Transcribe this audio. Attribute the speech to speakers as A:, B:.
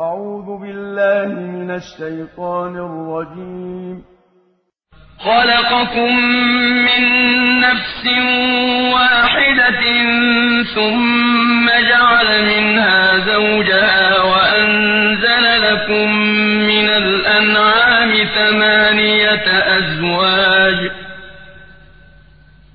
A: أعوذ بالله من الشيطان الرجيم.
B: خلقكم من نفس واحدة ثم جعل منها زوجها وأنزل لكم